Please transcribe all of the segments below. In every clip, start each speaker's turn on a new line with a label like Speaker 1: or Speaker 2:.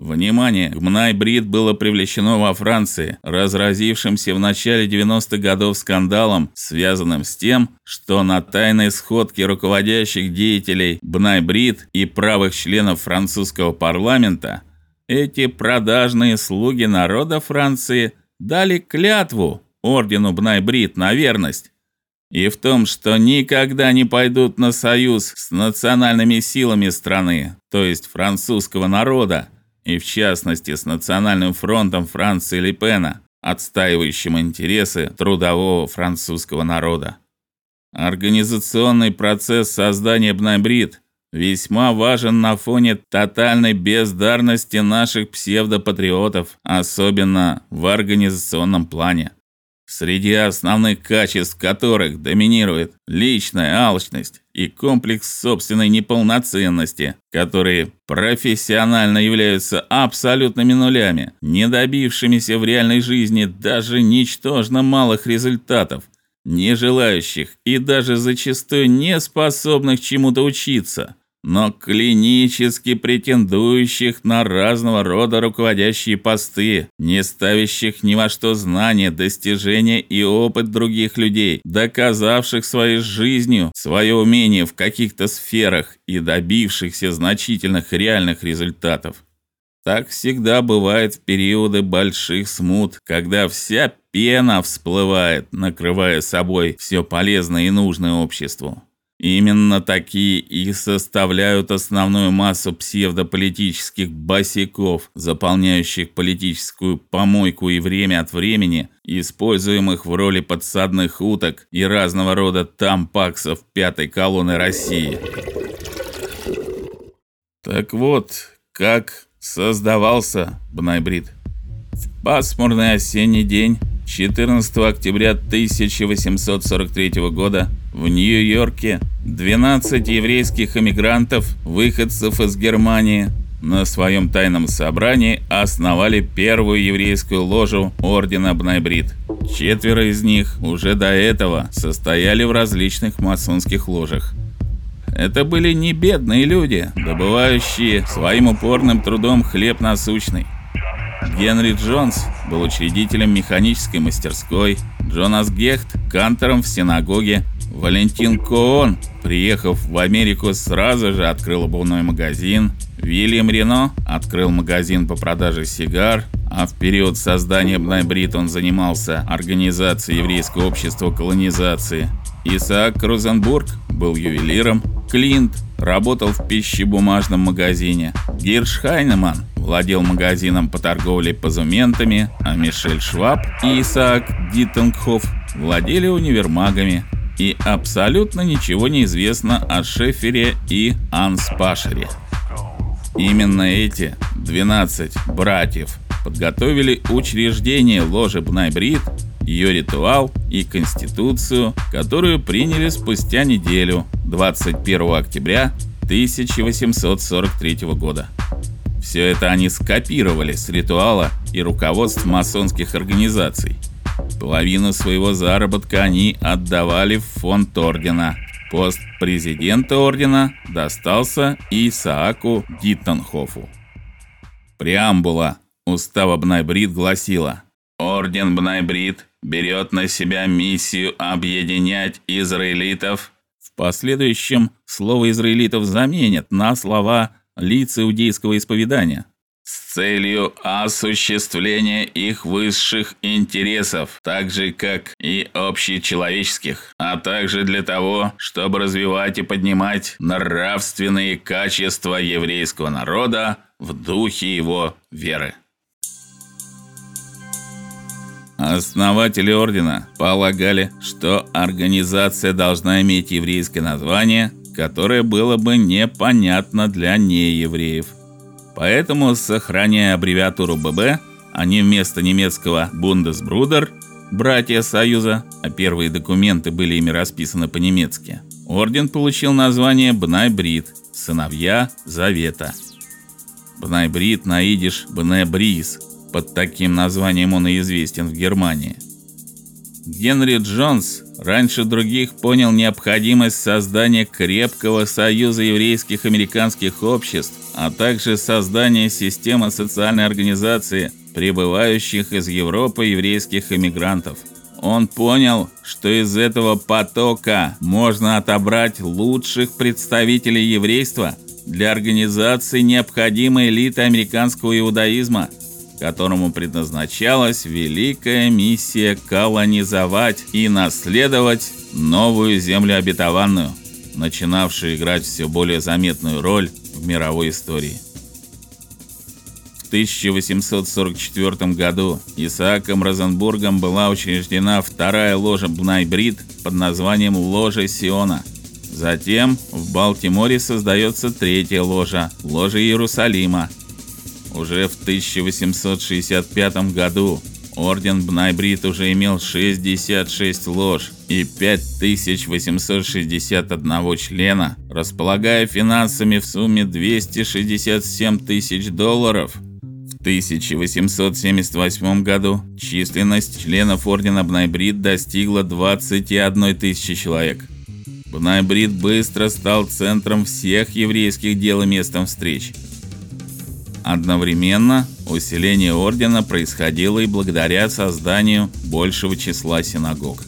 Speaker 1: Внимание! К Мнайбрид было привлечено во Франции, разразившимся в начале 90-х годов скандалом, связанным с тем, что на тайной сходке руководящих деятелей Бнайбрид и правых членов французского парламента эти продажные слуги народа Франции дали клятву ордену Бнайбрид на верность. И в том, что никогда не пойдут на союз с национальными силами страны, то есть французского народа и в частности с Национальным фронтом Франции Лепена, отстаивающим интересы трудового французского народа. Организационный процесс создания Бнайбрид весьма важен на фоне тотальной бездарности наших псевдопатриотов, особенно в организационном плане среди основных качеств которых доминирует личная алчность и комплекс собственной неполноценности, которые профессионально являются абсолютными нулями, не добившимися в реальной жизни даже ничтожно малых результатов, не желающих и даже зачастую не способных чему-то учиться но клинически претендующих на разного рода руководящие посты, не ставящих ни во что знания, достижения и опыт других людей, доказавших своей жизнью свое умение в каких-то сферах и добившихся значительных реальных результатов. Так всегда бывает в периоды больших смут, когда вся пена всплывает, накрывая собой все полезное и нужное обществу. Именно такие и составляют основную массу псевдополитических босиков, заполняющих политическую помойку и время от времени, используемых в роли подсадных уток и разного рода тампаксов пятой колонны России. Так вот, как создавался Бнайбрид. В пасмурный осенний день 14 октября 1843 года в Нью-Йорке 12 еврейских эмигрантов, выходцев из Германии, на своем тайном собрании основали первую еврейскую ложу ордена Бнайбрид. Четверо из них уже до этого состояли в различных масонских ложах. Это были не бедные люди, добывающие своим упорным трудом хлеб насущный. Генри Джонс был учредителем механической мастерской, Джонас Гехт – кантором в синагоге, Валентин Коон, приехав в Америку, сразу же открыл обувной магазин, Вильям Рено открыл магазин по продаже сигар, а в период создания Бнайбрид он занимался организацией еврейского общества колонизации. Исаак Крузенбург был ювелиром, Клинт работал в пищебумажном магазине, Гирш Хайнеман владел магазином по торговле позументами, а Мишель Шваб и Исаак Диттенгхоф владели универмагами. И абсолютно ничего не известно о Шефере и Анспашере. Именно эти 12 братьев подготовили учреждение ложи Бнайбрид, ее ритуал и конституцию, которую приняли спустя неделю, 21 октября 1843 года. Все это они скопировали с ритуала и руководств масонских организаций. Половину своего заработка они отдавали в фонд ордена. Пост президента ордена достался Исааку Диттенхофу. Преамбула устава Бнайбрид гласила: Орден Бнайбрид берет на себя миссию объединять израилитов. В последующем слово израилитов заменят на слова лиц иудейского исповедания с целью осуществления их высших интересов, так же как и общечеловеческих, а также для того, чтобы развивать и поднимать нравственные качества еврейского народа в духе его веры. Основатели ордена полагали, что организация должна иметь еврейское название, которое было бы непонятно для неевреев. Поэтому, сохраняя аббревиатуру ББ, они вместо немецкого Bundesbruder братья Союза, а первые документы были ими расписаны по-немецки. Орден получил название Бнайбрид, сыновья Завета. Бнайбрид на идиш Бнебриз, под таким названием он и известен в Германии. Генри Джонс раньше других понял необходимость создания крепкого союза еврейских американских обществ а также создание системы социальной организации прибывающих из Европы еврейских эмигрантов. Он понял, что из этого потока можно отобрать лучших представителей еврейства для организации необходимой элиты американского иудаизма, которому предназначалась великая миссия колонизовать и наследовать новую землю обетованную, начинавшую играть все более заметную роль в мировой истории. 1844 году Исааком Розенбургом была учреждена вторая ложа Бнайбрид под названием Ложа Сиона. Затем в Балтиморе создается третья ложа Ложа Иерусалима. Уже в 1865 году орден Бнайбрид уже имел 66 лож и 5861 члена, располагая финансами в сумме 267 тысяч долларов – 1878 году численность членов ордена Бнайбрид достигла 21 тысячи человек. Бнайбрид быстро стал центром всех еврейских дел и местом встреч. Одновременно усиление ордена происходило и благодаря созданию большего числа синагог.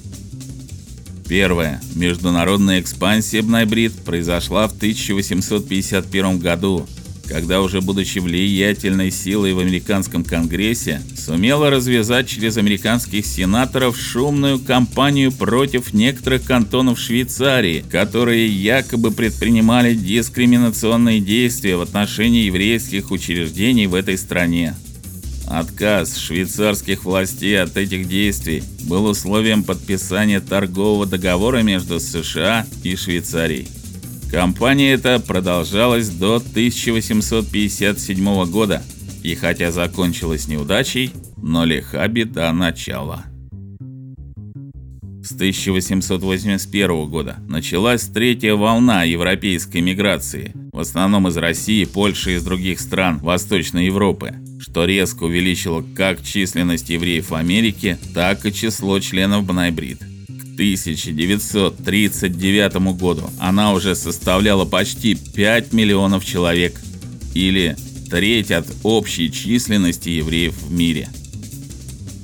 Speaker 1: Первая международная экспансия Бнайбрид произошла в 1851 году когда уже будучи влиятельной силой в американском конгрессе, сумела развязать через американских сенаторов шумную кампанию против некоторых кантонов Швейцарии, которые якобы предпринимали дискриминационные действия в отношении еврейских учреждений в этой стране. Отказ швейцарских властей от этих действий был условием подписания торгового договора между США и Швейцарией. Кампания эта продолжалась до 1857 года, и хотя закончилась неудачей, но лиха беда начала. С 1881 года началась третья волна европейской миграции, в основном из России, Польши и из других стран Восточной Европы, что резко увеличило как численность евреев в Америке, так и число членов Бнайбрид. 1939 году она уже составляла почти 5 миллионов человек, или треть от общей численности евреев в мире.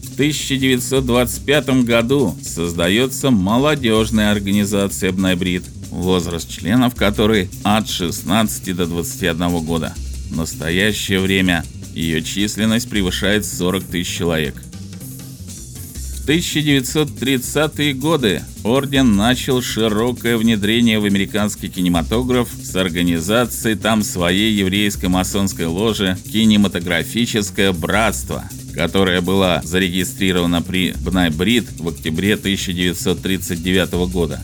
Speaker 1: В 1925 году создается молодежная организация Бнайбрид, возраст членов которой от 16 до 21 года. В настоящее время ее численность превышает 40 тысяч человек. 1930-е годы орден начал широкое внедрение в американский кинематограф с организацией там своей еврейской масонской ложи Кинематографическое братство, которая была зарегистрирована при Бнайбрид в октябре 1939 года.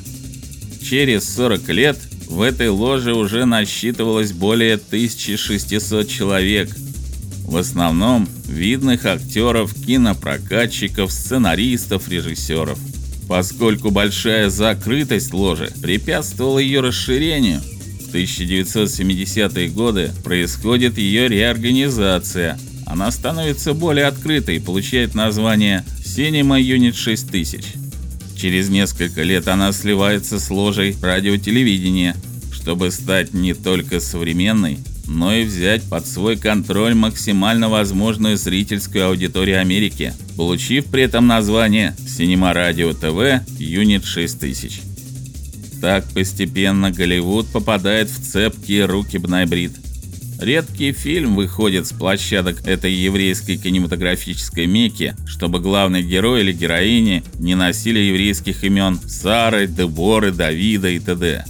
Speaker 1: Через 40 лет в этой ложе уже насчитывалось более 1600 человек – в основном видных актеров, кинопрокатчиков, сценаристов, режиссеров. Поскольку большая закрытость ложи препятствовала ее расширению, в 1970-е годы происходит ее реорганизация. Она становится более открытой и получает название Cinema Unit 6000. Через несколько лет она сливается с ложей радиотелевидения, чтобы стать не только современной, но и взять под свой контроль максимально возможную зрительскую аудиторию Америки, получив при этом название Cinema Radio TV Unit 6000. Так постепенно Голливуд попадает в цепкие руки Бнайбрид. Редкий фильм выходит с площадок этой еврейской кинематографической мекки, чтобы главный герой или героини не носили еврейских имен Сары, Деборы, Давида и т.д.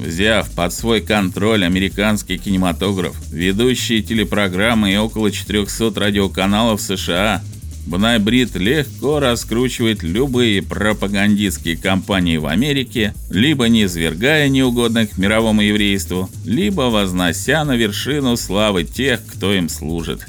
Speaker 1: Взяв под свой контроль американский кинематограф, ведущие телепрограммы и около 400 радиоканалов США, Бнайбрид легко раскручивает любые пропагандистские кампании в Америке, либо не низвергая неугодных мировому еврейству, либо вознося на вершину славы тех, кто им служит.